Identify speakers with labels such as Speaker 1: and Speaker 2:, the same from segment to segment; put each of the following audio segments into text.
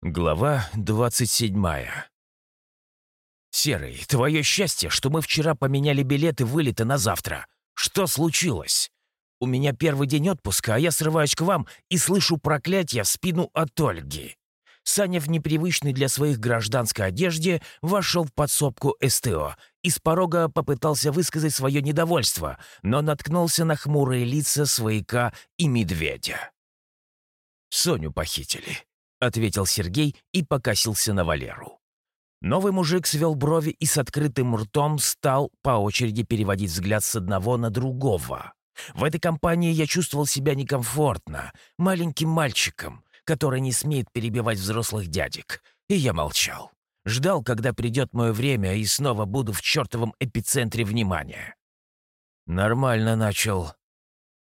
Speaker 1: Глава 27 «Серый, твое счастье, что мы вчера поменяли билеты вылета на завтра. Что случилось? У меня первый день отпуска, а я срываюсь к вам и слышу проклятие в спину от Ольги». Саня в непривычной для своих гражданской одежде вошел в подсобку СТО и с порога попытался высказать свое недовольство, но наткнулся на хмурые лица свояка и медведя. Соню похитили. — ответил Сергей и покосился на Валеру. Новый мужик свел брови и с открытым ртом стал по очереди переводить взгляд с одного на другого. В этой компании я чувствовал себя некомфортно, маленьким мальчиком, который не смеет перебивать взрослых дядек. И я молчал. Ждал, когда придет мое время, и снова буду в чертовом эпицентре внимания. Нормально начал.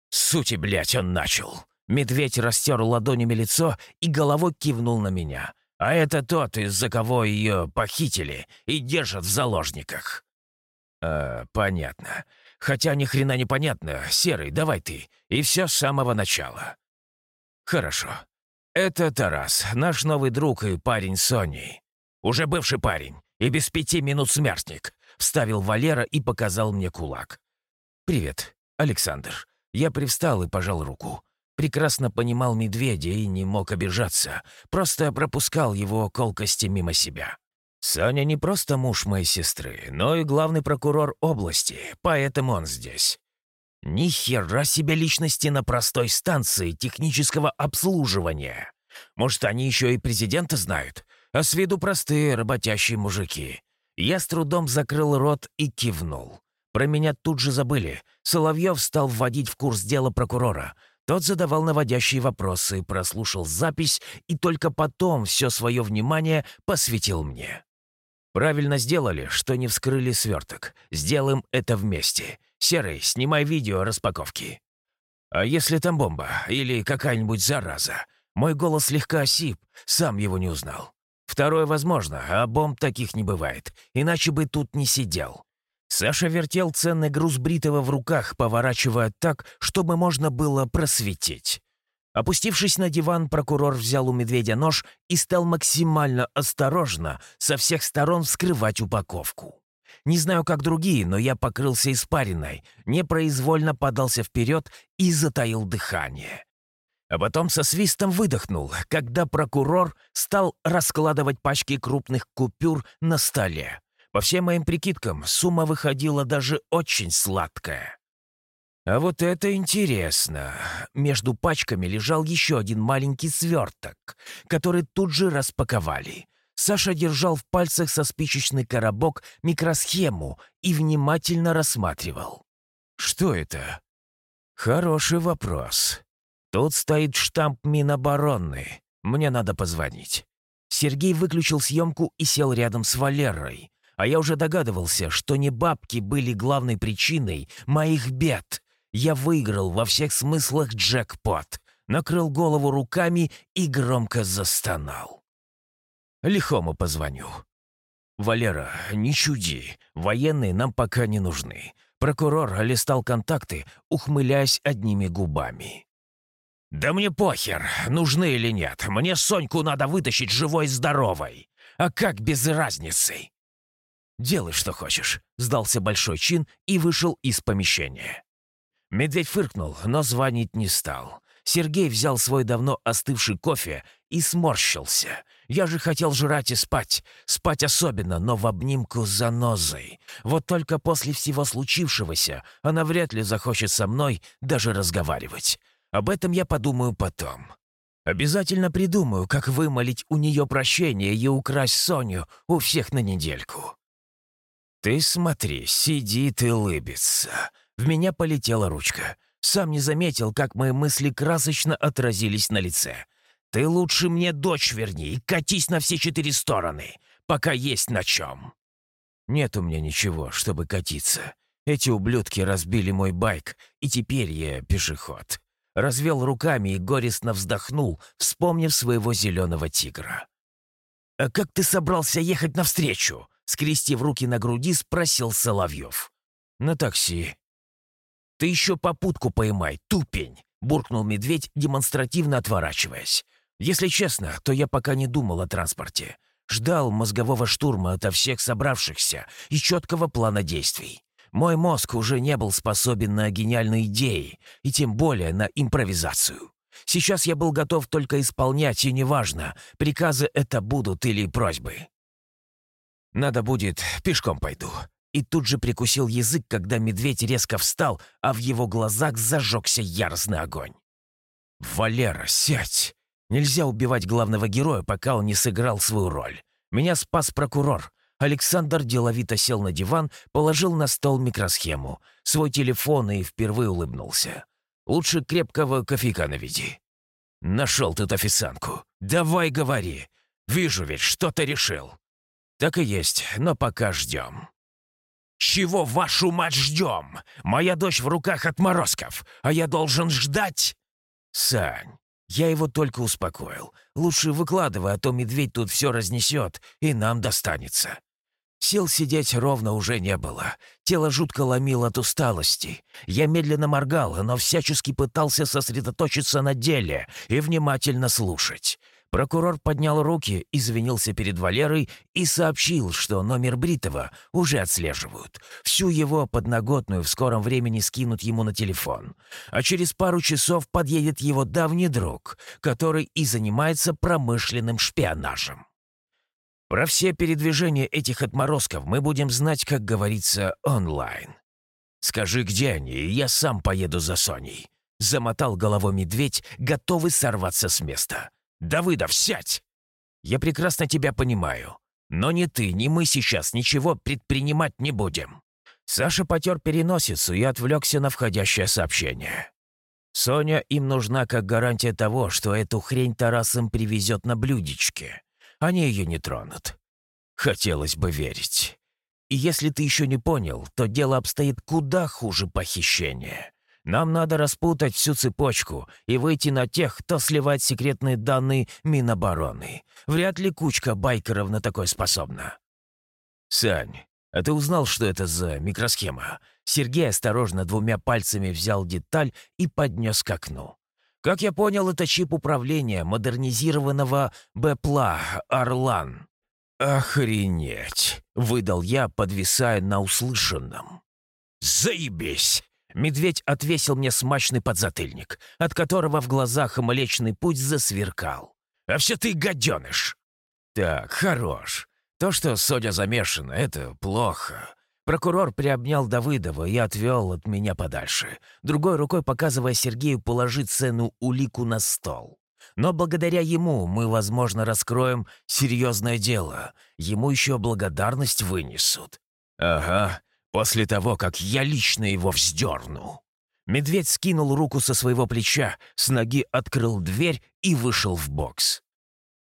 Speaker 1: Сути, блядь, он начал. Медведь растер ладонями лицо и головой кивнул на меня. «А это тот, из-за кого ее похитили и держат в заложниках». «А, понятно. Хотя ни хрена не понятно. Серый, давай ты. И все с самого начала». «Хорошо. Это Тарас, наш новый друг и парень Сони. Уже бывший парень и без пяти минут смертник», — вставил Валера и показал мне кулак. «Привет, Александр». Я привстал и пожал руку. Прекрасно понимал медведя и не мог обижаться, просто пропускал его колкости мимо себя. Саня не просто муж моей сестры, но и главный прокурор области, поэтому он здесь. Ни хера себе личности на простой станции технического обслуживания. Может, они еще и президента знают, а с виду простые работящие мужики. Я с трудом закрыл рот и кивнул. Про меня тут же забыли. Соловьев стал вводить в курс дела прокурора — тот задавал наводящие вопросы, прослушал запись и только потом все свое внимание посвятил мне. «Правильно сделали, что не вскрыли сверток. Сделаем это вместе. Серый, снимай видео распаковки». «А если там бомба или какая-нибудь зараза?» Мой голос слегка осип, сам его не узнал. Второе возможно, а бомб таких не бывает, иначе бы тут не сидел. Саша вертел ценный груз бритого в руках, поворачивая так, чтобы можно было просветить. Опустившись на диван, прокурор взял у медведя нож и стал максимально осторожно со всех сторон вскрывать упаковку. Не знаю, как другие, но я покрылся испариной, непроизвольно подался вперед и затаил дыхание. А потом со свистом выдохнул, когда прокурор стал раскладывать пачки крупных купюр на столе. По всем моим прикидкам, сумма выходила даже очень сладкая. А вот это интересно. Между пачками лежал еще один маленький сверток, который тут же распаковали. Саша держал в пальцах со спичечный коробок микросхему и внимательно рассматривал. Что это? Хороший вопрос. Тут стоит штамп Минобороны. Мне надо позвонить. Сергей выключил съемку и сел рядом с Валерой. А я уже догадывался, что не бабки были главной причиной моих бед. Я выиграл во всех смыслах джекпот, накрыл голову руками и громко застонал. Лихому позвоню. «Валера, не чуди, военные нам пока не нужны». Прокурор листал контакты, ухмыляясь одними губами. «Да мне похер, нужны или нет. Мне Соньку надо вытащить живой и здоровой. А как без разницы?» «Делай, что хочешь», — сдался Большой Чин и вышел из помещения. Медведь фыркнул, но звонить не стал. Сергей взял свой давно остывший кофе и сморщился. Я же хотел жрать и спать. Спать особенно, но в обнимку с занозой. Вот только после всего случившегося она вряд ли захочет со мной даже разговаривать. Об этом я подумаю потом. Обязательно придумаю, как вымолить у нее прощение и украсть Соню у всех на недельку. «Ты смотри, сидит и лыбится». В меня полетела ручка. Сам не заметил, как мои мысли красочно отразились на лице. «Ты лучше мне дочь верни и катись на все четыре стороны, пока есть на чем». «Нет у меня ничего, чтобы катиться. Эти ублюдки разбили мой байк, и теперь я пешеход». Развел руками и горестно вздохнул, вспомнив своего зеленого тигра. «А как ты собрался ехать навстречу?» Скрестив руки на груди, спросил Соловьев. «На такси». «Ты еще попутку поймай, тупень!» — буркнул медведь, демонстративно отворачиваясь. Если честно, то я пока не думал о транспорте. Ждал мозгового штурма ото всех собравшихся и четкого плана действий. Мой мозг уже не был способен на гениальные идеи, и тем более на импровизацию. Сейчас я был готов только исполнять, и неважно, приказы это будут или просьбы. Надо будет, пешком пойду. И тут же прикусил язык, когда медведь резко встал, а в его глазах зажегся яростный огонь. «Валера, сядь! Нельзя убивать главного героя, пока он не сыграл свою роль. Меня спас прокурор. Александр деловито сел на диван, положил на стол микросхему, свой телефон и впервые улыбнулся. «Лучше крепкого кофейка наведи». «Нашел тут официантку. Давай говори. Вижу ведь, что ты решил». «Так и есть, но пока ждем». «Чего вашу мать ждем? Моя дочь в руках отморозков, а я должен ждать?» «Сань, я его только успокоил. Лучше выкладывай, а то медведь тут все разнесет, и нам достанется». Сил сидеть ровно уже не было. Тело жутко ломило от усталости. Я медленно моргал, но всячески пытался сосредоточиться на деле и внимательно слушать. Прокурор поднял руки, извинился перед Валерой и сообщил, что номер Бритова уже отслеживают. Всю его подноготную в скором времени скинут ему на телефон. А через пару часов подъедет его давний друг, который и занимается промышленным шпионажем. Про все передвижения этих отморозков мы будем знать, как говорится, онлайн. Скажи, где они, и я сам поеду за Соней. Замотал головой медведь, готовый сорваться с места. «Давыдов, сядь! Я прекрасно тебя понимаю. Но ни ты, ни мы сейчас ничего предпринимать не будем». Саша потер переносицу и отвлекся на входящее сообщение. Соня им нужна как гарантия того, что эту хрень Тарас им привезет на блюдечке. Они ее не тронут. Хотелось бы верить. И если ты еще не понял, то дело обстоит куда хуже похищения. Нам надо распутать всю цепочку и выйти на тех, кто сливает секретные данные Минобороны. Вряд ли кучка байкеров на такое способна. Сань, а ты узнал, что это за микросхема? Сергей осторожно двумя пальцами взял деталь и поднес к окну. Как я понял, это чип управления модернизированного Бепла «Орлан». «Охренеть!» — выдал я, подвисая на услышанном. «Заебись!» Медведь отвесил мне смачный подзатыльник, от которого в глазах Млечный Путь засверкал. «А все ты гаденыш!» «Так, хорош. То, что Соня замешана, это плохо». Прокурор приобнял Давыдова и отвел от меня подальше, другой рукой показывая Сергею положить цену улику на стол. Но благодаря ему мы, возможно, раскроем серьезное дело. Ему еще благодарность вынесут. «Ага, После того, как я лично его вздерну. Медведь скинул руку со своего плеча, с ноги открыл дверь и вышел в бокс.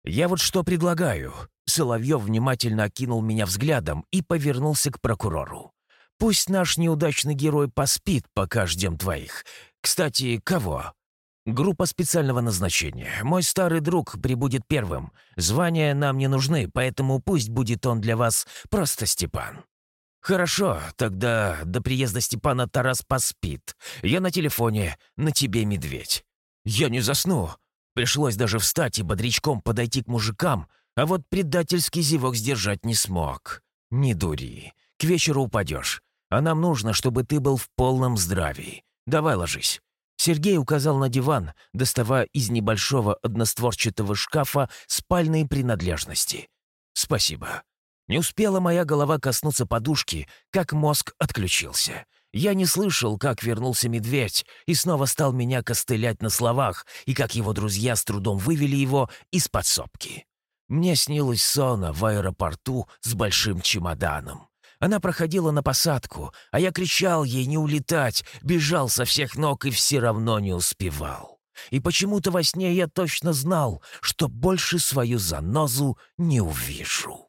Speaker 1: «Я вот что предлагаю». Соловьев внимательно окинул меня взглядом и повернулся к прокурору. «Пусть наш неудачный герой поспит, пока ждем твоих. Кстати, кого?» «Группа специального назначения. Мой старый друг прибудет первым. Звания нам не нужны, поэтому пусть будет он для вас просто Степан». «Хорошо, тогда до приезда Степана Тарас поспит. Я на телефоне, на тебе медведь. Я не засну. Пришлось даже встать и бодрячком подойти к мужикам, а вот предательский зевок сдержать не смог. Не дури, к вечеру упадешь. А нам нужно, чтобы ты был в полном здравии. Давай ложись». Сергей указал на диван, доставая из небольшого одностворчатого шкафа спальные принадлежности. «Спасибо. Не успела моя голова коснуться подушки, как мозг отключился. Я не слышал, как вернулся медведь и снова стал меня костылять на словах, и как его друзья с трудом вывели его из подсобки. Мне снилась Сона в аэропорту с большим чемоданом. Она проходила на посадку, а я кричал ей не улетать, бежал со всех ног и все равно не успевал. И почему-то во сне я точно знал, что больше свою занозу не увижу.